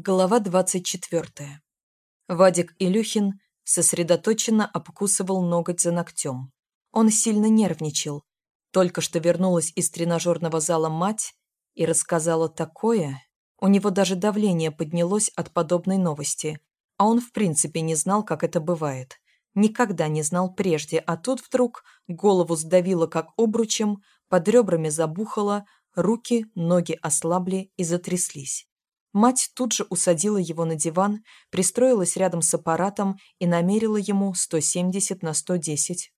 Глава 24. Вадик Илюхин сосредоточенно обкусывал ноготь за ногтем. Он сильно нервничал. Только что вернулась из тренажерного зала мать и рассказала такое. У него даже давление поднялось от подобной новости. А он в принципе не знал, как это бывает. Никогда не знал прежде, а тут вдруг голову сдавило как обручем, под ребрами забухало, руки, ноги ослабли и затряслись. Мать тут же усадила его на диван, пристроилась рядом с аппаратом и намерила ему 170 на 110.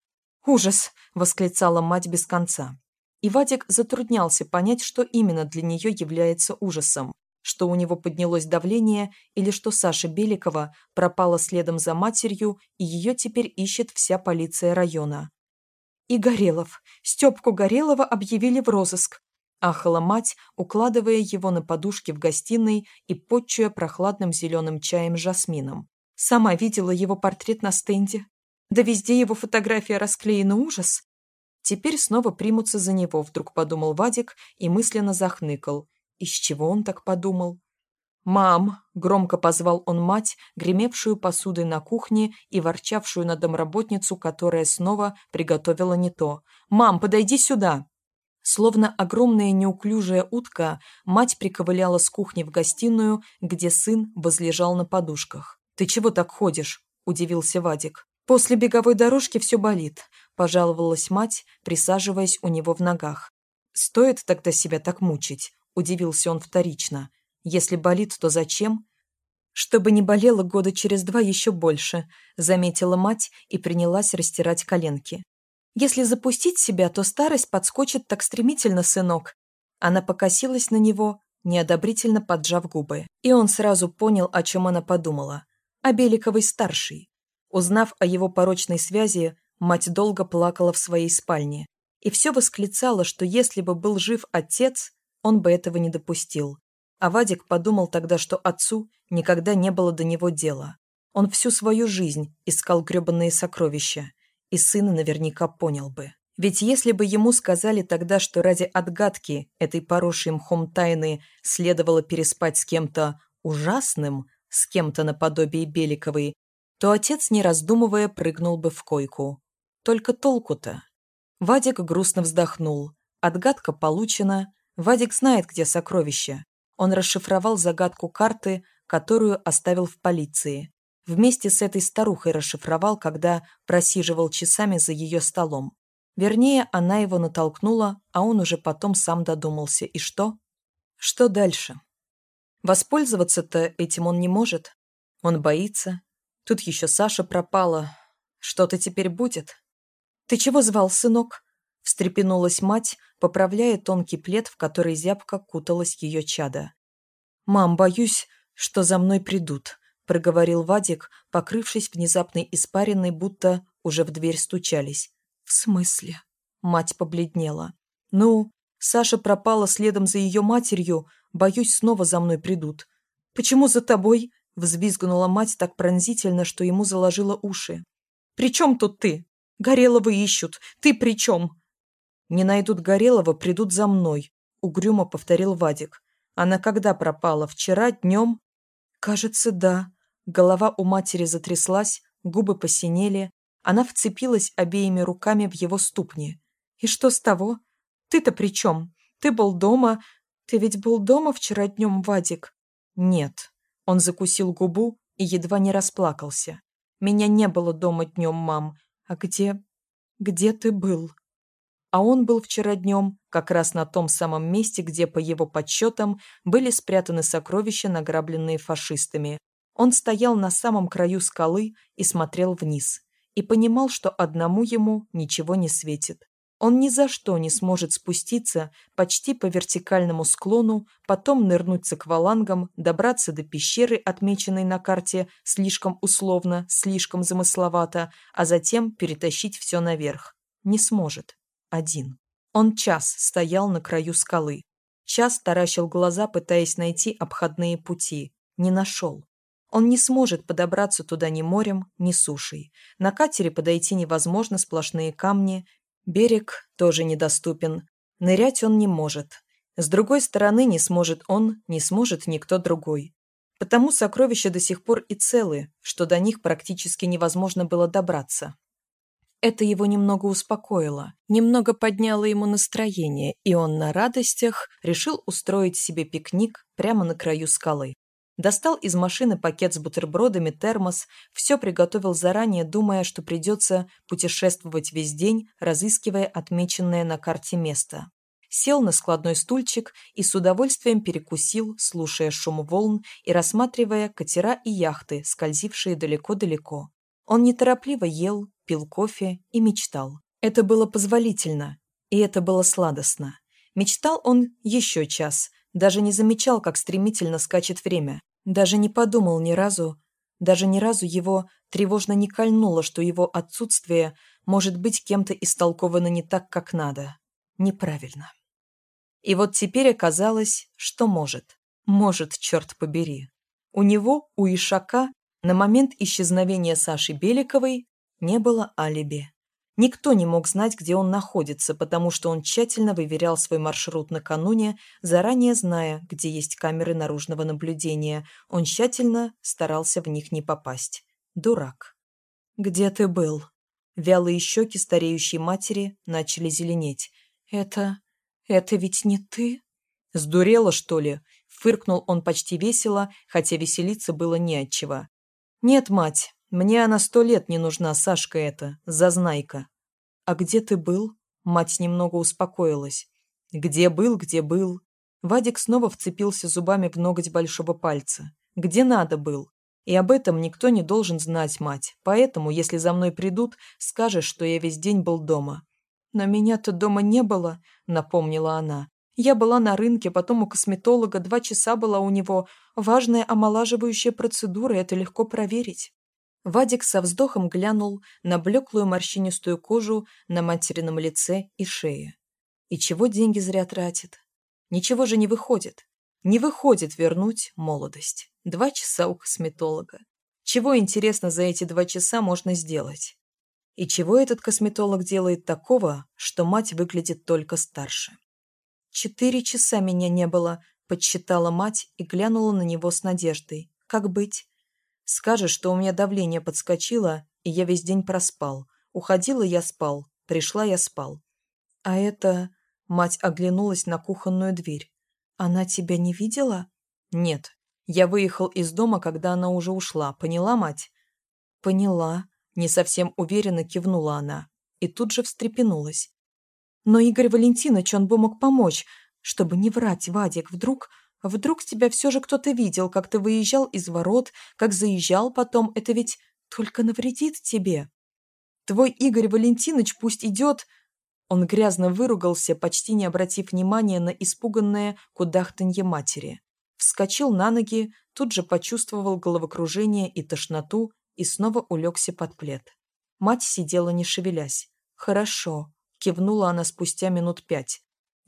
«Ужас!» – восклицала мать без конца. И Вадик затруднялся понять, что именно для нее является ужасом. Что у него поднялось давление или что Саша Беликова пропала следом за матерью и ее теперь ищет вся полиция района. И Горелов. Степку Горелова объявили в розыск. Ахала мать, укладывая его на подушке в гостиной и подчуя прохладным зеленым чаем жасмином. Сама видела его портрет на стенде. Да везде его фотография расклеена ужас. Теперь снова примутся за него, вдруг подумал Вадик и мысленно захныкал. Из чего он так подумал? «Мам!» – громко позвал он мать, гремевшую посудой на кухне и ворчавшую на домработницу, которая снова приготовила не то. «Мам, подойди сюда!» Словно огромная неуклюжая утка, мать приковыляла с кухни в гостиную, где сын возлежал на подушках. «Ты чего так ходишь?» – удивился Вадик. «После беговой дорожки все болит», – пожаловалась мать, присаживаясь у него в ногах. «Стоит тогда себя так мучить?» – удивился он вторично. «Если болит, то зачем?» «Чтобы не болело года через два еще больше», – заметила мать и принялась растирать коленки. Если запустить себя, то старость подскочит так стремительно, сынок. Она покосилась на него, неодобрительно поджав губы. И он сразу понял, о чем она подумала. О Беликовой старшей. Узнав о его порочной связи, мать долго плакала в своей спальне. И все восклицала, что если бы был жив отец, он бы этого не допустил. А Вадик подумал тогда, что отцу никогда не было до него дела. Он всю свою жизнь искал гребанные сокровища и сын наверняка понял бы. Ведь если бы ему сказали тогда, что ради отгадки этой поросшей мхом тайны следовало переспать с кем-то ужасным, с кем-то наподобие Беликовой, то отец, не раздумывая, прыгнул бы в койку. Только толку-то? Вадик грустно вздохнул. Отгадка получена. Вадик знает, где сокровище. Он расшифровал загадку карты, которую оставил в полиции. Вместе с этой старухой расшифровал, когда просиживал часами за ее столом. Вернее, она его натолкнула, а он уже потом сам додумался. И что? Что дальше? Воспользоваться-то этим он не может. Он боится. Тут еще Саша пропала. Что-то теперь будет. «Ты чего звал, сынок?» встрепенулась мать, поправляя тонкий плед, в который зябко куталась ее чада. «Мам, боюсь, что за мной придут», проговорил Вадик, покрывшись внезапной испариной, будто уже в дверь стучались. «В смысле?» Мать побледнела. «Ну, Саша пропала следом за ее матерью. Боюсь, снова за мной придут». «Почему за тобой?» Взвизгнула мать так пронзительно, что ему заложило уши. «При чем тут ты? Горелого ищут. Ты при чем?» «Не найдут Горелого, придут за мной», — угрюмо повторил Вадик. «Она когда пропала? Вчера днем?» «Кажется, да», Голова у матери затряслась, губы посинели. Она вцепилась обеими руками в его ступни. «И что с того? Ты-то при чем? Ты был дома. Ты ведь был дома вчера днем, Вадик?» «Нет». Он закусил губу и едва не расплакался. «Меня не было дома днем, мам. А где... где ты был?» А он был вчера днем как раз на том самом месте, где, по его подсчетам, были спрятаны сокровища, награбленные фашистами. Он стоял на самом краю скалы и смотрел вниз, и понимал, что одному ему ничего не светит. Он ни за что не сможет спуститься почти по вертикальному склону, потом нырнуть с аквалангом, добраться до пещеры, отмеченной на карте слишком условно, слишком замысловато, а затем перетащить все наверх. Не сможет. Один. Он час стоял на краю скалы. Час таращил глаза, пытаясь найти обходные пути. Не нашел. Он не сможет подобраться туда ни морем, ни сушей. На катере подойти невозможно, сплошные камни. Берег тоже недоступен. Нырять он не может. С другой стороны, не сможет он, не сможет никто другой. Потому сокровища до сих пор и целы, что до них практически невозможно было добраться. Это его немного успокоило, немного подняло ему настроение, и он на радостях решил устроить себе пикник прямо на краю скалы. Достал из машины пакет с бутербродами, термос, все приготовил заранее, думая, что придется путешествовать весь день, разыскивая отмеченное на карте место. Сел на складной стульчик и с удовольствием перекусил, слушая шум волн и рассматривая катера и яхты, скользившие далеко-далеко. Он неторопливо ел, пил кофе и мечтал. Это было позволительно, и это было сладостно. Мечтал он еще час, даже не замечал, как стремительно скачет время. Даже не подумал ни разу, даже ни разу его тревожно не кольнуло, что его отсутствие может быть кем-то истолковано не так, как надо. Неправильно. И вот теперь оказалось, что может. Может, черт побери. У него, у Ишака, на момент исчезновения Саши Беликовой не было алиби. Никто не мог знать, где он находится, потому что он тщательно выверял свой маршрут накануне, заранее зная, где есть камеры наружного наблюдения. Он тщательно старался в них не попасть. Дурак. «Где ты был?» Вялые щеки стареющей матери начали зеленеть. «Это... это ведь не ты?» «Сдурела, что ли?» Фыркнул он почти весело, хотя веселиться было не отчего. «Нет, мать, мне она сто лет не нужна, Сашка эта, зазнайка». «А где ты был?» Мать немного успокоилась. «Где был, где был?» Вадик снова вцепился зубами в ноготь большого пальца. «Где надо был?» И об этом никто не должен знать, мать. Поэтому, если за мной придут, скажешь, что я весь день был дома. Но меня-то дома не было, напомнила она. Я была на рынке, потом у косметолога, два часа была у него. Важная омолаживающая процедура, это легко проверить. Вадик со вздохом глянул на блеклую морщинистую кожу на материном лице и шее. И чего деньги зря тратит? Ничего же не выходит. Не выходит вернуть молодость. Два часа у косметолога. Чего, интересно, за эти два часа можно сделать? И чего этот косметолог делает такого, что мать выглядит только старше? «Четыре часа меня не было», — подсчитала мать и глянула на него с надеждой. «Как быть?» «Скажешь, что у меня давление подскочило, и я весь день проспал. Уходила я спал, пришла я спал». «А это...» — мать оглянулась на кухонную дверь. «Она тебя не видела?» «Нет. Я выехал из дома, когда она уже ушла. Поняла, мать?» «Поняла», — не совсем уверенно кивнула она. И тут же встрепенулась. Но Игорь Валентинович, он бы мог помочь, чтобы не врать, Вадик, вдруг... Вдруг тебя все же кто-то видел, как ты выезжал из ворот, как заезжал потом, это ведь только навредит тебе. Твой Игорь Валентинович пусть идет... Он грязно выругался, почти не обратив внимания на испуганное кудахтанье матери. Вскочил на ноги, тут же почувствовал головокружение и тошноту и снова улегся под плед. Мать сидела не шевелясь. «Хорошо», Кивнула она спустя минут пять.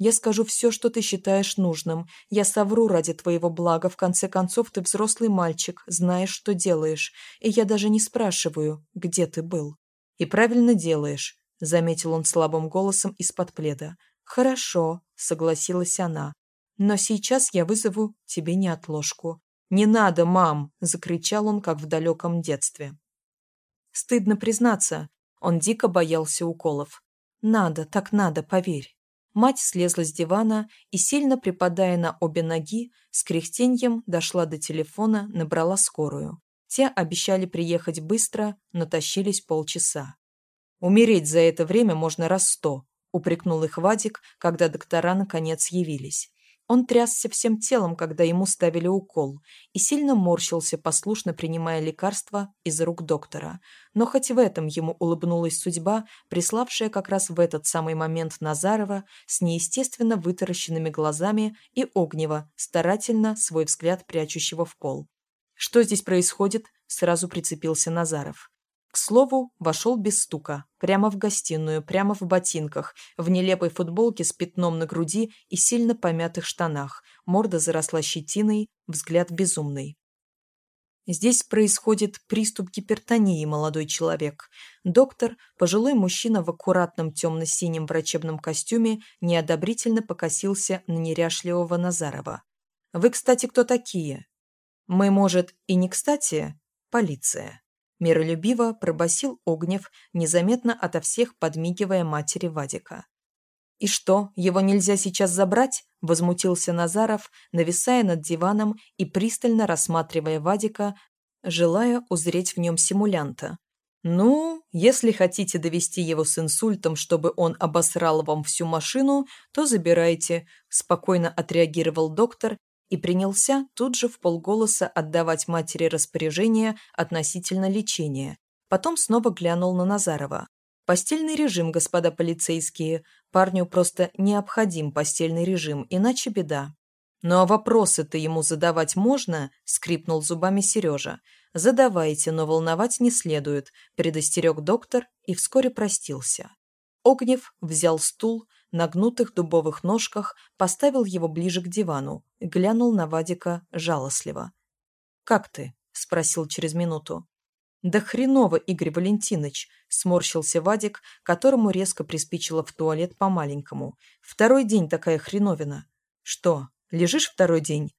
«Я скажу все, что ты считаешь нужным. Я совру ради твоего блага. В конце концов, ты взрослый мальчик, знаешь, что делаешь. И я даже не спрашиваю, где ты был». «И правильно делаешь», — заметил он слабым голосом из-под пледа. «Хорошо», — согласилась она. «Но сейчас я вызову тебе неотложку». «Не надо, мам!» — закричал он, как в далеком детстве. Стыдно признаться, он дико боялся уколов. «Надо, так надо, поверь». Мать слезла с дивана и, сильно припадая на обе ноги, с кряхтеньем дошла до телефона, набрала скорую. Те обещали приехать быстро, но тащились полчаса. «Умереть за это время можно раз сто», — упрекнул их Вадик, когда доктора наконец явились. Он трясся всем телом, когда ему ставили укол, и сильно морщился, послушно принимая лекарства из рук доктора. Но хоть в этом ему улыбнулась судьба, приславшая как раз в этот самый момент Назарова с неестественно вытаращенными глазами и Огнева, старательно свой взгляд прячущего в пол. «Что здесь происходит?» – сразу прицепился Назаров. К слову, вошел без стука, прямо в гостиную, прямо в ботинках, в нелепой футболке с пятном на груди и сильно помятых штанах, морда заросла щетиной, взгляд безумный. Здесь происходит приступ гипертонии, молодой человек. Доктор, пожилой мужчина в аккуратном темно-синем врачебном костюме, неодобрительно покосился на неряшливого Назарова. «Вы, кстати, кто такие?» Мы, может, и не кстати, полиция. Миролюбиво пробасил Огнев, незаметно ото всех подмигивая матери Вадика. «И что, его нельзя сейчас забрать?» – возмутился Назаров, нависая над диваном и пристально рассматривая Вадика, желая узреть в нем симулянта. «Ну, если хотите довести его с инсультом, чтобы он обосрал вам всю машину, то забирайте», – спокойно отреагировал доктор и принялся тут же в полголоса отдавать матери распоряжения относительно лечения. Потом снова глянул на Назарова. «Постельный режим, господа полицейские. Парню просто необходим постельный режим, иначе беда». «Ну а вопросы-то ему задавать можно?» – скрипнул зубами Сережа. «Задавайте, но волновать не следует», – предостерег доктор и вскоре простился. Огнев взял стул, на гнутых дубовых ножках поставил его ближе к дивану, глянул на Вадика жалостливо. «Как ты?» – спросил через минуту. «Да хреново, Игорь Валентинович!» – сморщился Вадик, которому резко приспичило в туалет по-маленькому. «Второй день такая хреновина!» «Что, лежишь второй день?»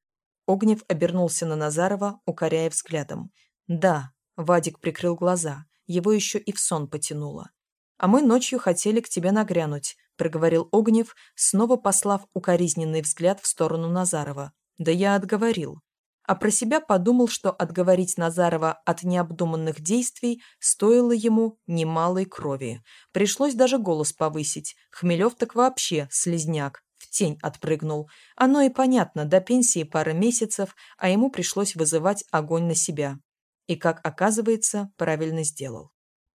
Огнев обернулся на Назарова, укоряя взглядом. «Да», — Вадик прикрыл глаза, его еще и в сон потянуло. «А мы ночью хотели к тебе нагрянуть», — проговорил Огнев, снова послав укоризненный взгляд в сторону Назарова. «Да я отговорил». А про себя подумал, что отговорить Назарова от необдуманных действий стоило ему немалой крови. Пришлось даже голос повысить. Хмелев так вообще слезняк в тень отпрыгнул. Оно и понятно, до пенсии пара месяцев, а ему пришлось вызывать огонь на себя. И, как оказывается, правильно сделал.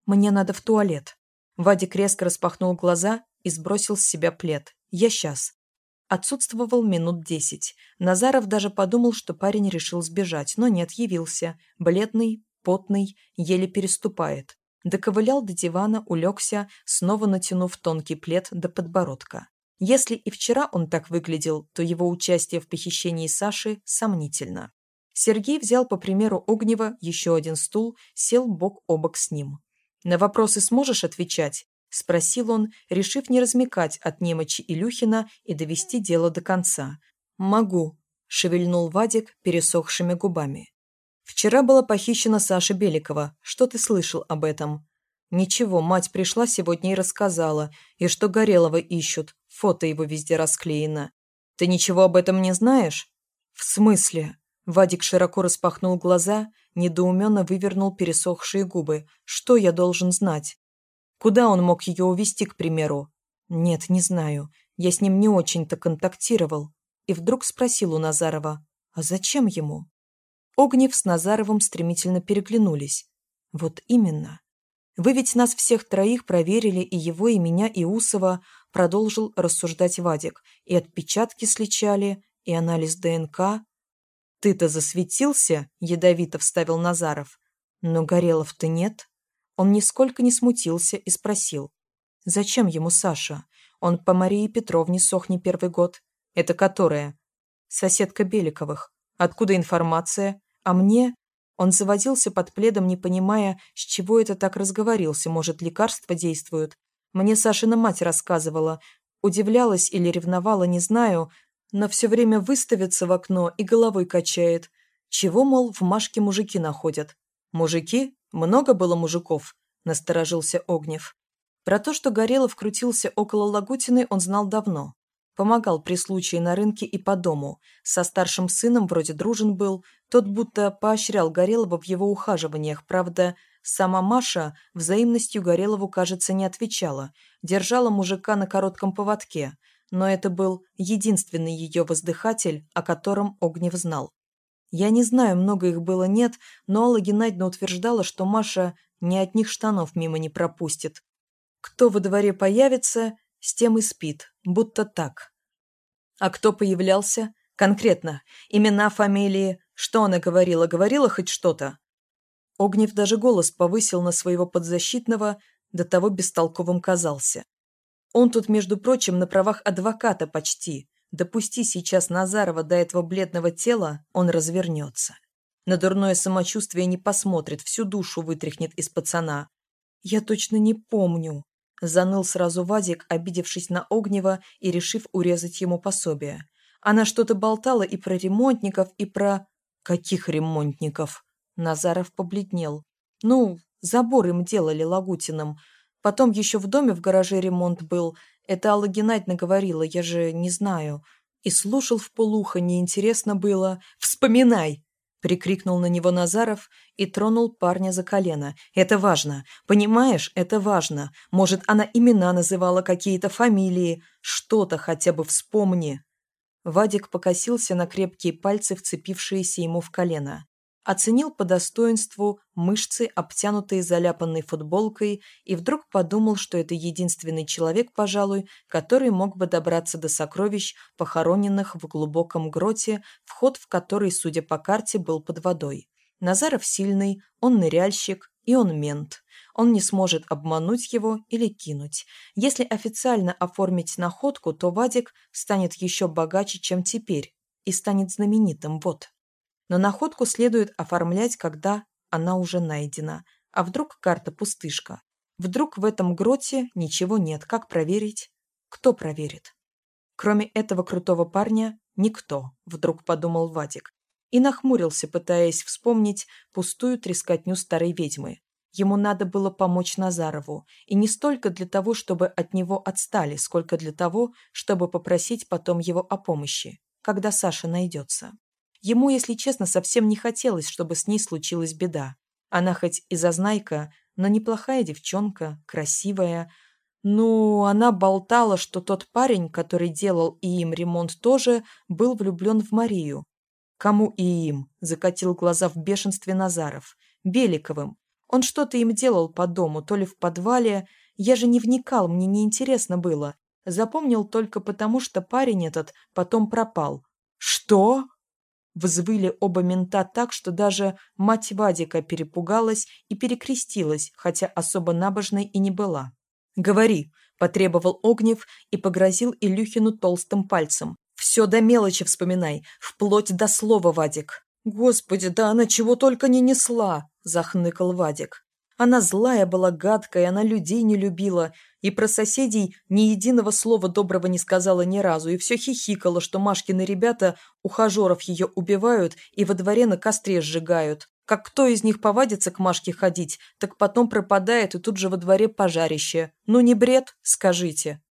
«Мне надо в туалет». Вадик резко распахнул глаза и сбросил с себя плед. «Я сейчас». Отсутствовал минут десять. Назаров даже подумал, что парень решил сбежать, но нет, явился. Бледный, потный, еле переступает. Доковылял до дивана, улегся, снова натянув тонкий плед до подбородка. Если и вчера он так выглядел, то его участие в похищении Саши сомнительно. Сергей взял, по примеру Огнева, еще один стул, сел бок о бок с ним. «На вопросы сможешь отвечать?» – спросил он, решив не размекать от немочи Илюхина и довести дело до конца. «Могу», – шевельнул Вадик пересохшими губами. «Вчера была похищена Саша Беликова. Что ты слышал об этом?» «Ничего, мать пришла сегодня и рассказала. И что Горелого ищут. Фото его везде расклеено. Ты ничего об этом не знаешь?» «В смысле?» Вадик широко распахнул глаза, недоуменно вывернул пересохшие губы. «Что я должен знать?» «Куда он мог ее увезти, к примеру?» «Нет, не знаю. Я с ним не очень-то контактировал». И вдруг спросил у Назарова, «А зачем ему?» Огнев с Назаровым стремительно переглянулись. «Вот именно. Вы ведь нас всех троих проверили, и его, и меня, и Усова», продолжил рассуждать Вадик. «И отпечатки сличали, и анализ ДНК». «Ты-то засветился?» – ядовито вставил Назаров. «Но Горелов-то нет». Он нисколько не смутился и спросил. «Зачем ему Саша? Он по Марии Петровне сох не первый год. Это которая?» «Соседка Беликовых. Откуда информация? А мне?» Он заводился под пледом, не понимая, с чего это так разговорился, может, лекарства действуют. Мне Сашина мать рассказывала. Удивлялась или ревновала, не знаю, но все время выставится в окно и головой качает. Чего, мол, в Машке мужики находят? Мужики? Много было мужиков? Насторожился Огнев. Про то, что Горелов крутился около Лагутины, он знал давно. Помогал при случае на рынке и по дому. Со старшим сыном вроде дружен был. Тот будто поощрял Горелова в его ухаживаниях. Правда, сама Маша взаимностью Горелову, кажется, не отвечала. Держала мужика на коротком поводке но это был единственный ее воздыхатель, о котором Огнев знал. Я не знаю, много их было нет, но Алла Геннадьевна утверждала, что Маша ни одних штанов мимо не пропустит. Кто во дворе появится, с тем и спит, будто так. А кто появлялся? Конкретно. Имена, фамилии. Что она говорила? Говорила хоть что-то? Огнев даже голос повысил на своего подзащитного, до того бестолковым казался. Он тут, между прочим, на правах адвоката почти. Допусти сейчас Назарова до этого бледного тела, он развернется. На дурное самочувствие не посмотрит, всю душу вытряхнет из пацана. «Я точно не помню», – заныл сразу Вадик, обидевшись на Огнева и решив урезать ему пособие. Она что-то болтала и про ремонтников, и про... Каких ремонтников? Назаров побледнел. Ну, забор им делали Лагутиным. Потом еще в доме в гараже ремонт был. Это Алла Геннадьевна говорила, я же не знаю. И слушал в полухо, неинтересно было. «Вспоминай!» Прикрикнул на него Назаров и тронул парня за колено. «Это важно. Понимаешь, это важно. Может, она имена называла, какие-то фамилии. Что-то хотя бы вспомни». Вадик покосился на крепкие пальцы, вцепившиеся ему в колено оценил по достоинству мышцы, обтянутые заляпанной футболкой, и вдруг подумал, что это единственный человек, пожалуй, который мог бы добраться до сокровищ, похороненных в глубоком гроте, вход в который, судя по карте, был под водой. Назаров сильный, он ныряльщик, и он мент. Он не сможет обмануть его или кинуть. Если официально оформить находку, то Вадик станет еще богаче, чем теперь, и станет знаменитым, вот. Но находку следует оформлять, когда она уже найдена. А вдруг карта пустышка? Вдруг в этом гроте ничего нет. Как проверить? Кто проверит? Кроме этого крутого парня, никто, вдруг подумал Вадик. И нахмурился, пытаясь вспомнить пустую трескотню старой ведьмы. Ему надо было помочь Назарову, и не столько для того, чтобы от него отстали, сколько для того, чтобы попросить потом его о помощи, когда Саша найдется. Ему, если честно, совсем не хотелось, чтобы с ней случилась беда. Она хоть и зазнайка, но неплохая девчонка, красивая. Ну, она болтала, что тот парень, который делал и им ремонт тоже, был влюблен в Марию. «Кому и им?» – закатил глаза в бешенстве Назаров. «Беликовым. Он что-то им делал по дому, то ли в подвале. Я же не вникал, мне неинтересно было. Запомнил только потому, что парень этот потом пропал». «Что?» Взвыли оба мента так, что даже мать Вадика перепугалась и перекрестилась, хотя особо набожной и не была. «Говори», – потребовал Огнев и погрозил Илюхину толстым пальцем. «Все до мелочи вспоминай, вплоть до слова, Вадик». «Господи, да она чего только не несла!» – захныкал Вадик. Она злая была, гадкая, она людей не любила, и про соседей ни единого слова доброго не сказала ни разу, и все хихикала, что Машкины ребята ухажеров ее убивают и во дворе на костре сжигают. Как кто из них повадится к Машке ходить, так потом пропадает и тут же во дворе пожарище. Ну не бред, скажите.